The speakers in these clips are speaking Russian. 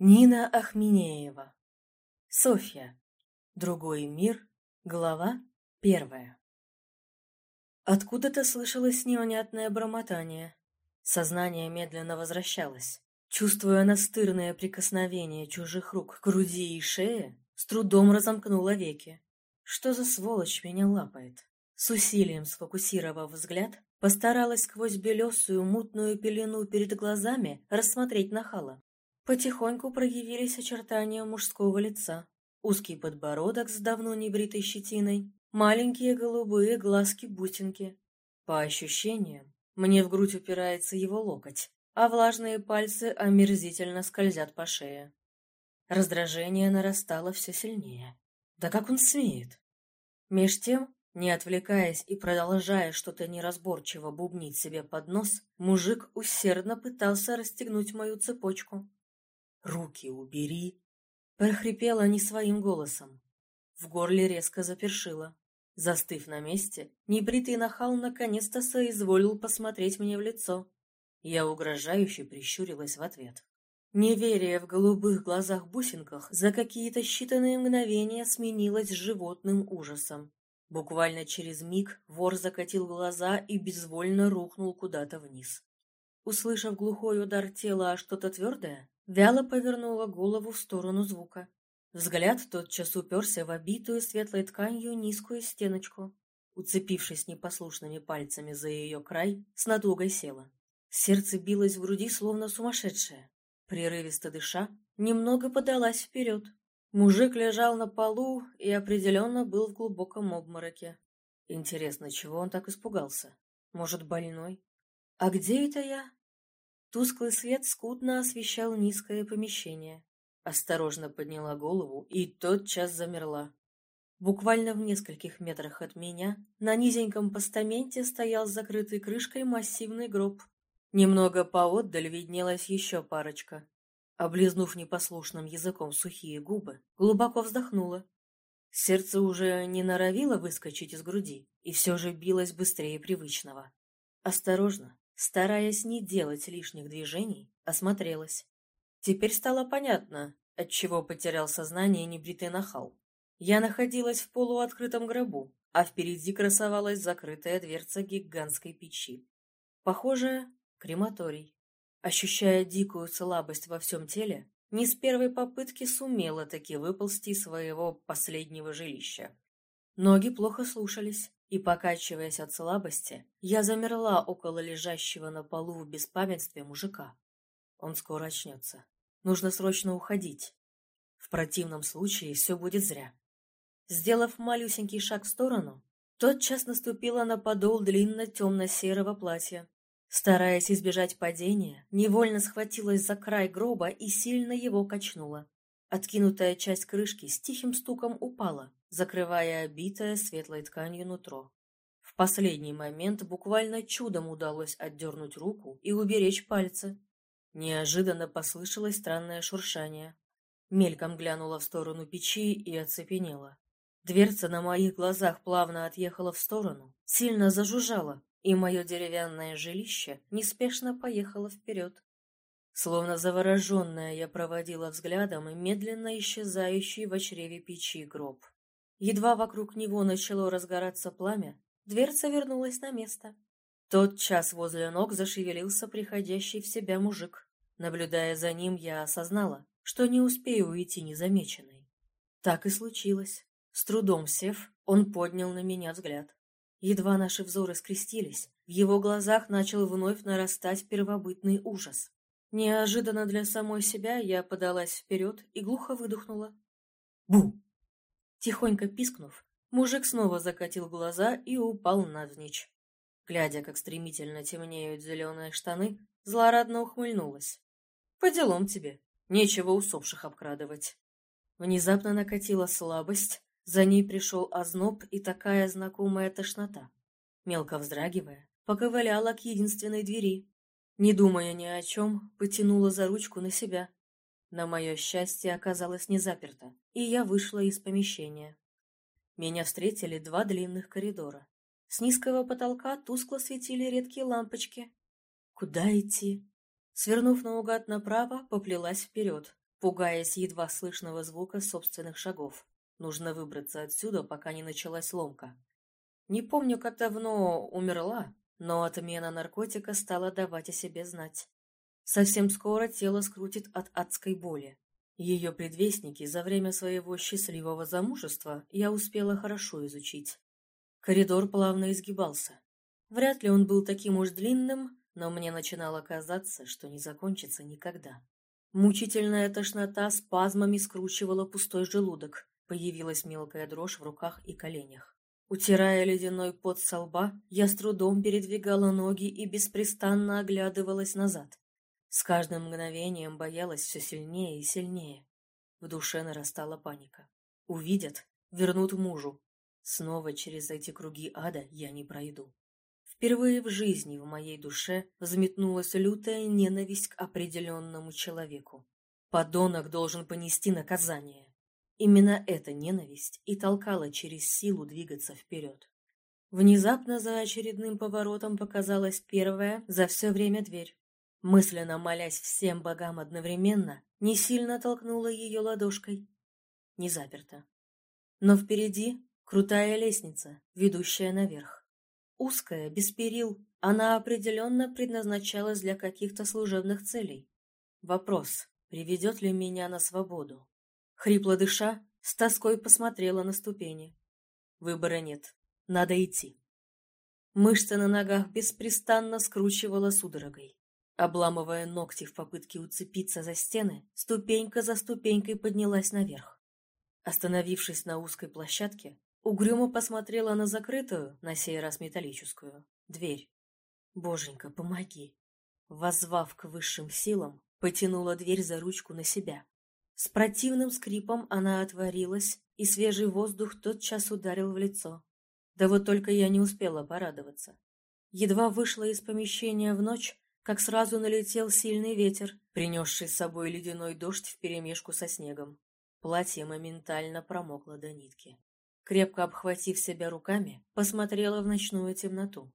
Нина Ахминеева. Софья. Другой мир. Глава первая. Откуда-то слышалось невнятное бормотание. Сознание медленно возвращалось. Чувствуя настырное прикосновение чужих рук к груди и шее, с трудом разомкнула веки. Что за сволочь меня лапает? С усилием сфокусировав взгляд, постаралась сквозь белесую мутную пелену перед глазами рассмотреть нахала. Потихоньку проявились очертания мужского лица. Узкий подбородок с давно небритой щетиной, маленькие голубые глазки-бусинки. По ощущениям, мне в грудь упирается его локоть, а влажные пальцы омерзительно скользят по шее. Раздражение нарастало все сильнее. Да как он смеет? Меж тем, не отвлекаясь и продолжая что-то неразборчиво бубнить себе под нос, мужик усердно пытался расстегнуть мою цепочку. «Руки убери!» Прохрипела не своим голосом. В горле резко запершило. Застыв на месте, небритый нахал наконец-то соизволил посмотреть мне в лицо. Я угрожающе прищурилась в ответ. Неверие в голубых глазах-бусинках за какие-то считанные мгновения сменилось животным ужасом. Буквально через миг вор закатил глаза и безвольно рухнул куда-то вниз. Услышав глухой удар тела о что-то твердое, Вяло повернула голову в сторону звука. Взгляд тотчас уперся в обитую светлой тканью низкую стеночку. Уцепившись непослушными пальцами за ее край, с надугой села. Сердце билось в груди, словно сумасшедшее. Прерывисто дыша, немного подалась вперед. Мужик лежал на полу и определенно был в глубоком обмороке. Интересно, чего он так испугался? Может, больной? А где это я? Тусклый свет скудно освещал низкое помещение. Осторожно подняла голову и тотчас замерла. Буквально в нескольких метрах от меня на низеньком постаменте стоял закрытый крышкой массивный гроб. Немного поотдаль виднелась еще парочка. Облизнув непослушным языком сухие губы, глубоко вздохнула. Сердце уже не норовило выскочить из груди, и все же билось быстрее привычного. Осторожно, Стараясь не делать лишних движений, осмотрелась. Теперь стало понятно, отчего потерял сознание небритый нахал. Я находилась в полуоткрытом гробу, а впереди красовалась закрытая дверца гигантской печи. Похоже, крематорий. Ощущая дикую слабость во всем теле, не с первой попытки сумела таки выползти из своего последнего жилища. Ноги плохо слушались, и, покачиваясь от слабости, я замерла около лежащего на полу в беспамятстве мужика. Он скоро очнется. Нужно срочно уходить. В противном случае все будет зря. Сделав малюсенький шаг в сторону, тотчас наступила на подол длинно-темно-серого платья. Стараясь избежать падения, невольно схватилась за край гроба и сильно его качнула. Откинутая часть крышки с тихим стуком упала, закрывая обитое светлой тканью нутро. В последний момент буквально чудом удалось отдернуть руку и уберечь пальцы. Неожиданно послышалось странное шуршание. Мельком глянула в сторону печи и оцепенела. Дверца на моих глазах плавно отъехала в сторону, сильно зажужжала, и мое деревянное жилище неспешно поехало вперед. Словно завороженная, я проводила взглядом медленно исчезающий в чреве печи гроб. Едва вокруг него начало разгораться пламя, дверца вернулась на место. Тот час возле ног зашевелился приходящий в себя мужик. Наблюдая за ним, я осознала, что не успею уйти незамеченной. Так и случилось. С трудом сев, он поднял на меня взгляд. Едва наши взоры скрестились, в его глазах начал вновь нарастать первобытный ужас. Неожиданно для самой себя я подалась вперед и глухо выдохнула. «Бу!» Тихонько пискнув, мужик снова закатил глаза и упал навзничь. Глядя, как стремительно темнеют зеленые штаны, злорадно ухмыльнулась. «По делам тебе. Нечего усопших обкрадывать». Внезапно накатила слабость, за ней пришел озноб и такая знакомая тошнота. Мелко вздрагивая, поковыляла к единственной двери. Не думая ни о чем, потянула за ручку на себя. На мое счастье оказалось не заперто, и я вышла из помещения. Меня встретили два длинных коридора. С низкого потолка тускло светили редкие лампочки. Куда идти? Свернув наугад направо, поплелась вперед. пугаясь едва слышного звука собственных шагов. Нужно выбраться отсюда, пока не началась ломка. Не помню, как давно умерла, но отмена наркотика стала давать о себе знать. Совсем скоро тело скрутит от адской боли. Ее предвестники за время своего счастливого замужества я успела хорошо изучить. Коридор плавно изгибался. Вряд ли он был таким уж длинным, но мне начинало казаться, что не закончится никогда. Мучительная тошнота спазмами скручивала пустой желудок. Появилась мелкая дрожь в руках и коленях. Утирая ледяной пот со лба, я с трудом передвигала ноги и беспрестанно оглядывалась назад. С каждым мгновением боялась все сильнее и сильнее. В душе нарастала паника. Увидят, вернут мужу. Снова через эти круги ада я не пройду. Впервые в жизни в моей душе взметнулась лютая ненависть к определенному человеку. Подонок должен понести наказание. Именно эта ненависть и толкала через силу двигаться вперед. Внезапно за очередным поворотом показалась первая за все время дверь. Мысленно молясь всем богам одновременно, не сильно толкнула ее ладошкой. Не заперта. Но впереди крутая лестница, ведущая наверх. Узкая, без перил, она определенно предназначалась для каких-то служебных целей. Вопрос, приведет ли меня на свободу? Хрипло дыша, с тоской посмотрела на ступени. Выбора нет. Надо идти. Мышцы на ногах беспрестанно скручивала судорогой. Обламывая ногти в попытке уцепиться за стены, ступенька за ступенькой поднялась наверх. Остановившись на узкой площадке, угрюмо посмотрела на закрытую, на сей раз металлическую, дверь. «Боженька, помоги!» Воззвав к высшим силам, потянула дверь за ручку на себя. С противным скрипом она отворилась, и свежий воздух тотчас ударил в лицо. Да вот только я не успела порадоваться. Едва вышла из помещения в ночь, как сразу налетел сильный ветер, принесший с собой ледяной дождь вперемешку со снегом. Платье моментально промокло до нитки. Крепко обхватив себя руками, посмотрела в ночную темноту.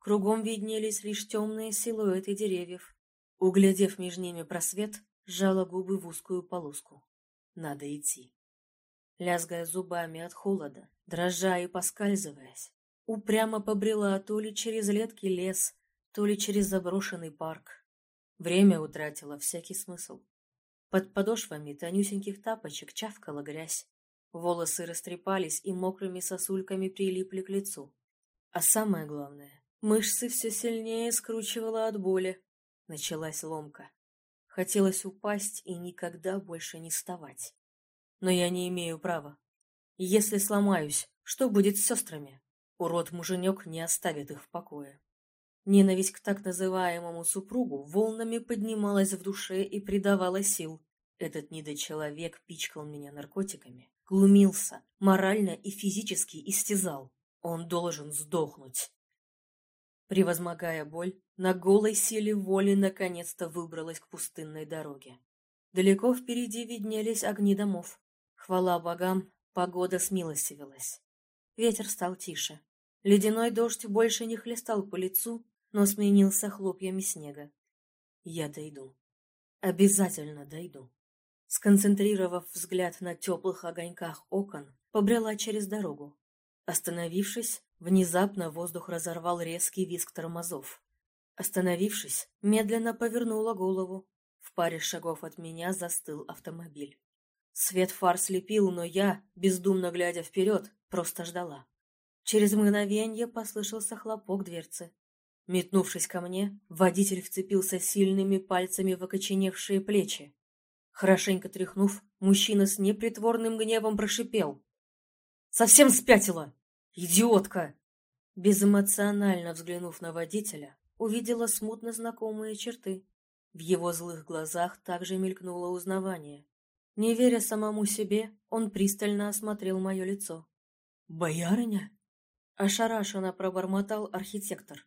Кругом виднелись лишь темные силуэты деревьев. Углядев между ними просвет, сжала губы в узкую полоску. Надо идти. Лязгая зубами от холода, дрожа и поскальзываясь, упрямо побрела то ли через леткий лес, то ли через заброшенный парк. Время утратило всякий смысл. Под подошвами тонюсеньких тапочек чавкала грязь. Волосы растрепались и мокрыми сосульками прилипли к лицу. А самое главное, мышцы все сильнее скручивала от боли. Началась ломка. Хотелось упасть и никогда больше не вставать. Но я не имею права. Если сломаюсь, что будет с сестрами? Урод-муженек не оставит их в покое. Ненависть к так называемому супругу волнами поднималась в душе и придавала сил. Этот недочеловек пичкал меня наркотиками, глумился, морально и физически истязал. Он должен сдохнуть. Превозмогая боль, на голой силе воли наконец-то выбралась к пустынной дороге. Далеко впереди виднелись огни домов. Хвала богам, погода смилостивилась. Ветер стал тише. Ледяной дождь больше не хлестал по лицу, но сменился хлопьями снега. Я дойду. Обязательно дойду. Сконцентрировав взгляд на теплых огоньках окон, побрела через дорогу. Остановившись, внезапно воздух разорвал резкий визг тормозов. Остановившись, медленно повернула голову. В паре шагов от меня застыл автомобиль. Свет фар слепил, но я, бездумно глядя вперед, просто ждала. Через мгновение послышался хлопок дверцы. Метнувшись ко мне, водитель вцепился сильными пальцами в окоченевшие плечи. Хорошенько тряхнув, мужчина с непритворным гневом прошипел. Совсем спятила! Идиотка!» Безэмоционально взглянув на водителя, увидела смутно знакомые черты. В его злых глазах также мелькнуло узнавание. Не веря самому себе, он пристально осмотрел мое лицо. «Боярыня?» — ошарашенно пробормотал архитектор.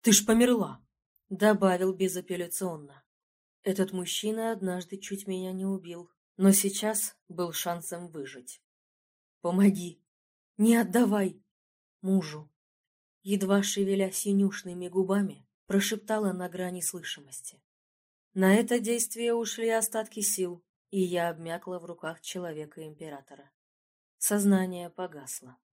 «Ты ж померла!» — добавил безапелляционно. Этот мужчина однажды чуть меня не убил, но сейчас был шансом выжить. «Помоги! Не отдавай! Мужу!» Едва шевеля синюшными губами, прошептала на грани слышимости. На это действие ушли остатки сил. и я обмякла в руках человека-императора. Сознание погасло.